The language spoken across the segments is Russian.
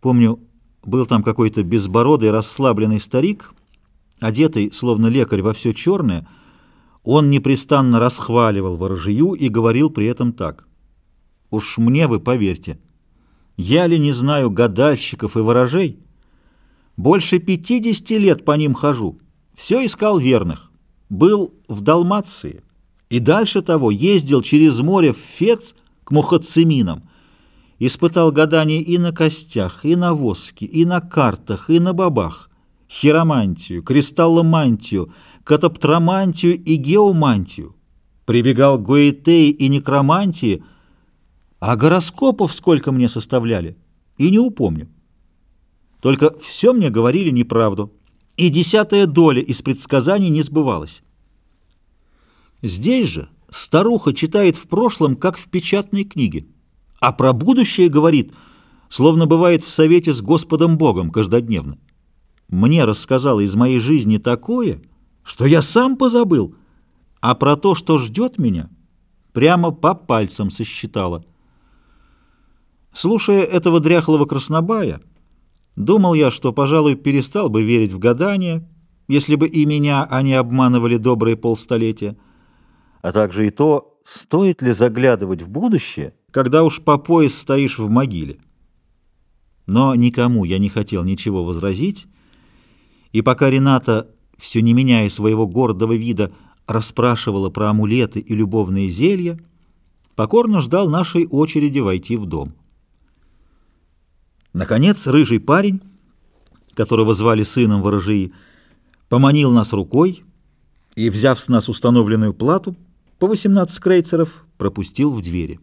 Помню, был там какой-то безбородый расслабленный старик, одетый, словно лекарь, во все черное. Он непрестанно расхваливал ворожию и говорил при этом так. «Уж мне вы поверьте, я ли не знаю гадальщиков и ворожей? Больше пятидесяти лет по ним хожу, все искал верных. Был в Далмации и дальше того ездил через море в Фец к Мухациминам, Испытал гадание и на костях, и на воске, и на картах, и на бабах, хиромантию, кристалломантию, катаптромантию и геомантию. Прибегал к гоэтеи и некромантии, а гороскопов сколько мне составляли, и не упомню. Только все мне говорили неправду, и десятая доля из предсказаний не сбывалась. Здесь же старуха читает в прошлом, как в печатной книге а про будущее говорит, словно бывает в совете с Господом Богом каждодневно. Мне рассказала из моей жизни такое, что я сам позабыл, а про то, что ждет меня, прямо по пальцам сосчитала. Слушая этого дряхлого краснобая, думал я, что, пожалуй, перестал бы верить в гадания, если бы и меня они обманывали добрые полстолетия, а также и то, стоит ли заглядывать в будущее, когда уж по пояс стоишь в могиле. Но никому я не хотел ничего возразить, и пока Рената, все не меняя своего гордого вида, расспрашивала про амулеты и любовные зелья, покорно ждал нашей очереди войти в дом. Наконец, рыжий парень, которого звали сыном ворожии, поманил нас рукой и, взяв с нас установленную плату, по 18 крейцеров пропустил в двери.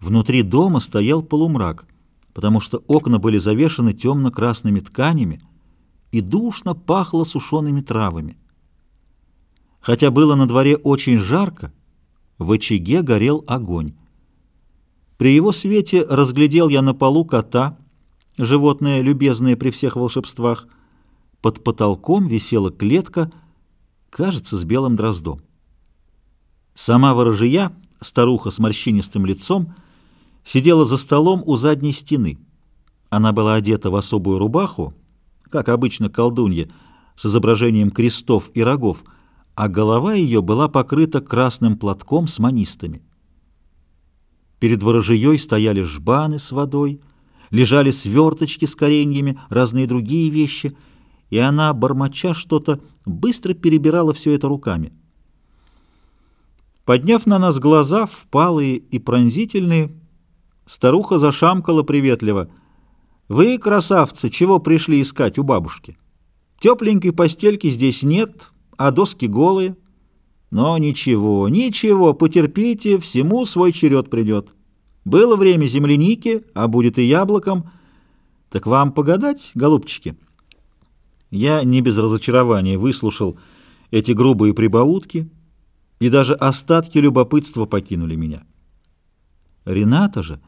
Внутри дома стоял полумрак, потому что окна были завешаны темно-красными тканями и душно пахло сушеными травами. Хотя было на дворе очень жарко, в очаге горел огонь. При его свете разглядел я на полу кота, животное, любезное при всех волшебствах. Под потолком висела клетка, кажется, с белым дроздом. Сама ворожия, старуха с морщинистым лицом, сидела за столом у задней стены. Она была одета в особую рубаху, как обычно колдунья, с изображением крестов и рогов, а голова ее была покрыта красным платком с манистами. Перед ворожеей стояли жбаны с водой, лежали сверточки с кореньями, разные другие вещи, и она, бормоча что-то, быстро перебирала все это руками. Подняв на нас глаза, впалые и пронзительные, Старуха зашамкала приветливо. «Вы, красавцы, чего пришли искать у бабушки? Тепленькой постельки здесь нет, а доски голые. Но ничего, ничего, потерпите, всему свой черед придет. Было время земляники, а будет и яблоком. Так вам погадать, голубчики?» Я не без разочарования выслушал эти грубые прибаутки, и даже остатки любопытства покинули меня. Рената же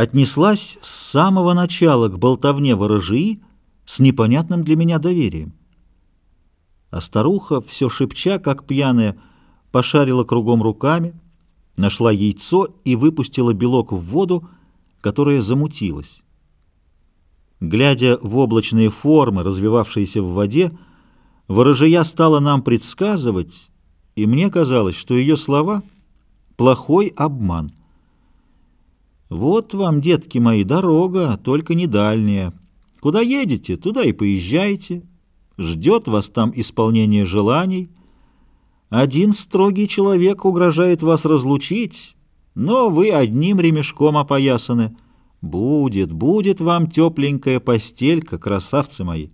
отнеслась с самого начала к болтовне ворожии с непонятным для меня доверием. А старуха, все шепча, как пьяная, пошарила кругом руками, нашла яйцо и выпустила белок в воду, которая замутилась. Глядя в облачные формы, развивавшиеся в воде, ворожия стала нам предсказывать, и мне казалось, что ее слова — плохой обман — вот вам, детки мои, дорога, только не дальняя. Куда едете, туда и поезжайте. Ждет вас там исполнение желаний. Один строгий человек угрожает вас разлучить, но вы одним ремешком опоясаны. Будет, будет вам тепленькая постелька, красавцы мои».